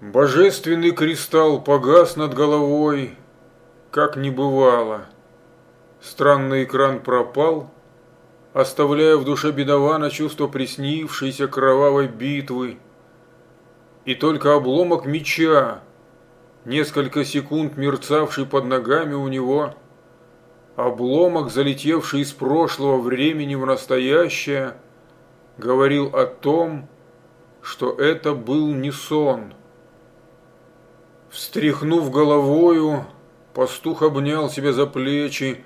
Божественный кристалл погас над головой, как не бывало. Странный экран пропал, оставляя в душе бедована чувство приснившейся кровавой битвы. И только обломок меча, несколько секунд мерцавший под ногами у него, обломок, залетевший из прошлого времени в настоящее, говорил о том, что это был не сон. Встряхнув головою, пастух обнял себя за плечи.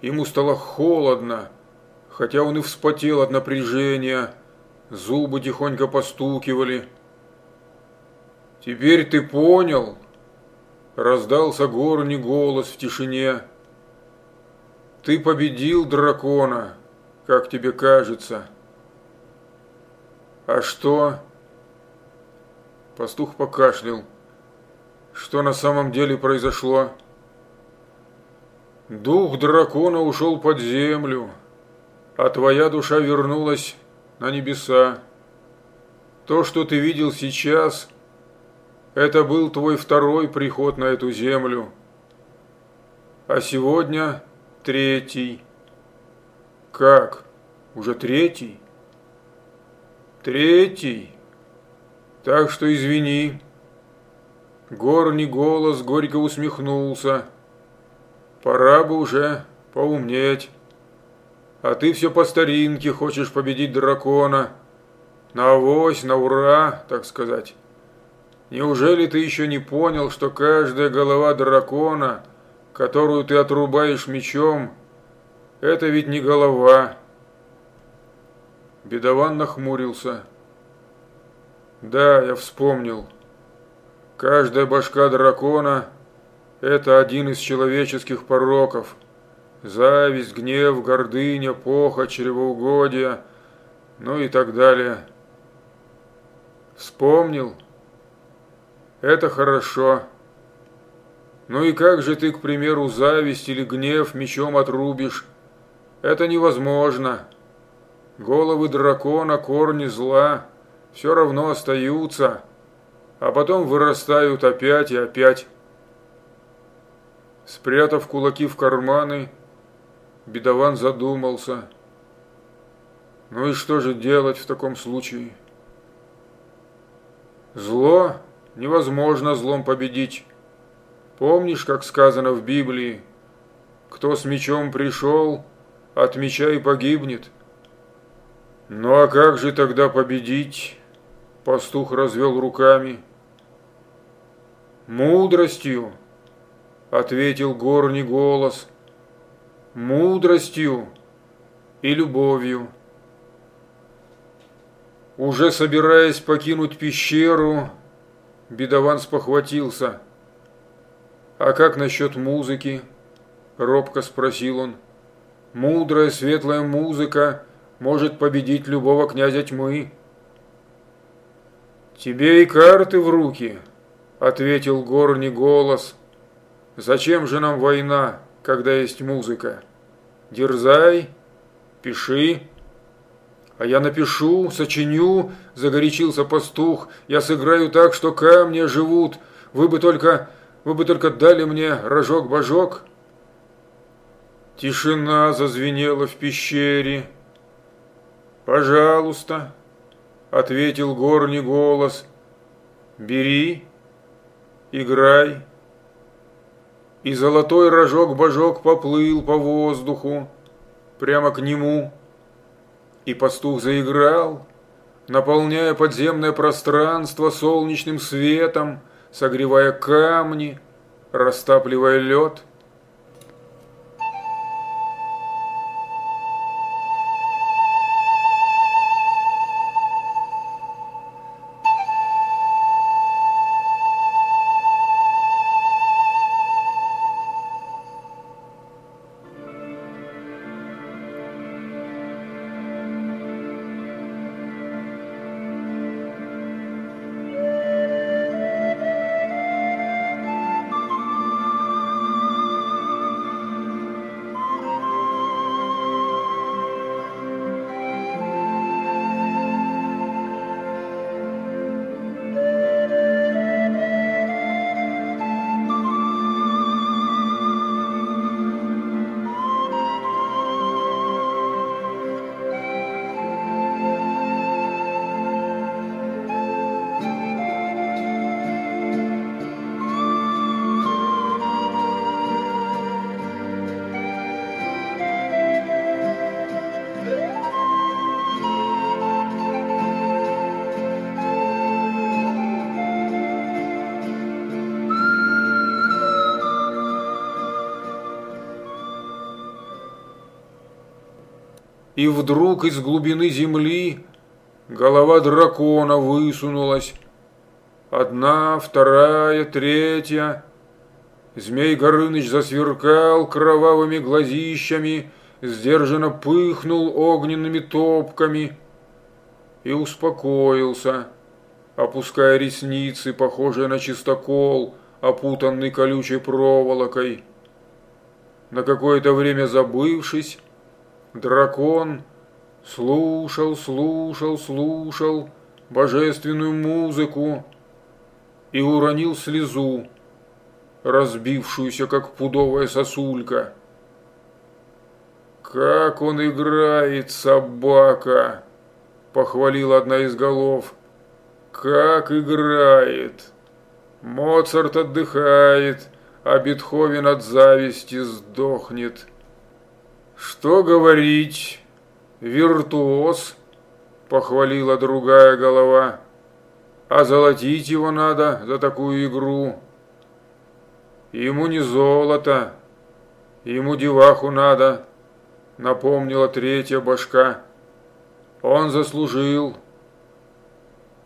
Ему стало холодно, хотя он и вспотел от напряжения. Зубы тихонько постукивали. «Теперь ты понял?» Раздался горний голос в тишине. «Ты победил дракона, как тебе кажется». «А что?» Пастух покашлял. Что на самом деле произошло? Дух дракона ушел под землю, а твоя душа вернулась на небеса. То, что ты видел сейчас, это был твой второй приход на эту землю. А сегодня третий. Как? Уже третий? Третий? Так что извини. Горний голос горько усмехнулся. Пора бы уже поумнеть. А ты все по старинке хочешь победить дракона. На авось, на ура, так сказать. Неужели ты еще не понял, что каждая голова дракона, которую ты отрубаешь мечом, это ведь не голова? Бедован нахмурился. Да, я вспомнил. Каждая башка дракона – это один из человеческих пороков. Зависть, гнев, гордыня, похоть, чревоугодие, ну и так далее. Вспомнил? Это хорошо. Ну и как же ты, к примеру, зависть или гнев мечом отрубишь? Это невозможно. Головы дракона, корни зла все равно остаются – а потом вырастают опять и опять. Спрятав кулаки в карманы, бедован задумался. Ну и что же делать в таком случае? Зло невозможно злом победить. Помнишь, как сказано в Библии, кто с мечом пришел, от меча и погибнет? Ну а как же тогда победить? Пастух развел руками. «Мудростью», — ответил горний голос, — «мудростью и любовью». Уже собираясь покинуть пещеру, бедован спохватился. «А как насчет музыки?» – робко спросил он. «Мудрая, светлая музыка может победить любого князя тьмы». «Тебе и карты в руки», ответил горний голос. Зачем же нам война, когда есть музыка? Дерзай, пиши. А я напишу, сочиню, загорячился пастух. Я сыграю так, что камни живут. Вы бы только, вы бы только дали мне рожок-божок. Тишина зазвенела в пещере. «Пожалуйста», — ответил горний голос, — «бери» играй. И золотой рожок-божок поплыл по воздуху, прямо к нему. И пастух заиграл, наполняя подземное пространство солнечным светом, согревая камни, растапливая лед – и вдруг из глубины земли голова дракона высунулась. Одна, вторая, третья. Змей Горыныч засверкал кровавыми глазищами, сдержанно пыхнул огненными топками и успокоился, опуская ресницы, похожие на чистокол, опутанный колючей проволокой. На какое-то время забывшись, Дракон слушал, слушал, слушал божественную музыку и уронил слезу, разбившуюся, как пудовая сосулька. «Как он играет, собака!» – похвалила одна из голов. «Как играет! Моцарт отдыхает, а Бетховен от зависти сдохнет!» «Что говорить? Виртуоз!» – похвалила другая голова. «А золотить его надо за такую игру!» «Ему не золото, ему деваху надо!» – напомнила третья башка. «Он заслужил!»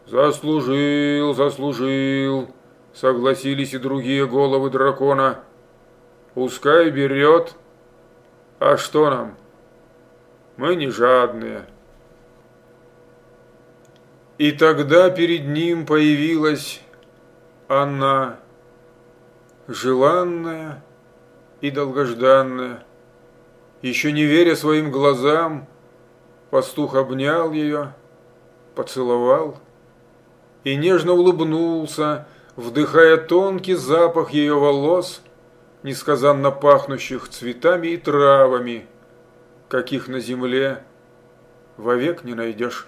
«Заслужил, заслужил!» – согласились и другие головы дракона. «Пускай берет!» А что нам? Мы не жадные. И тогда перед ним появилась она, желанная и долгожданная. Еще не веря своим глазам, пастух обнял ее, поцеловал и нежно улыбнулся, вдыхая тонкий запах ее волос – несказанно пахнущих цветами и травами, каких на земле вовек не найдешь.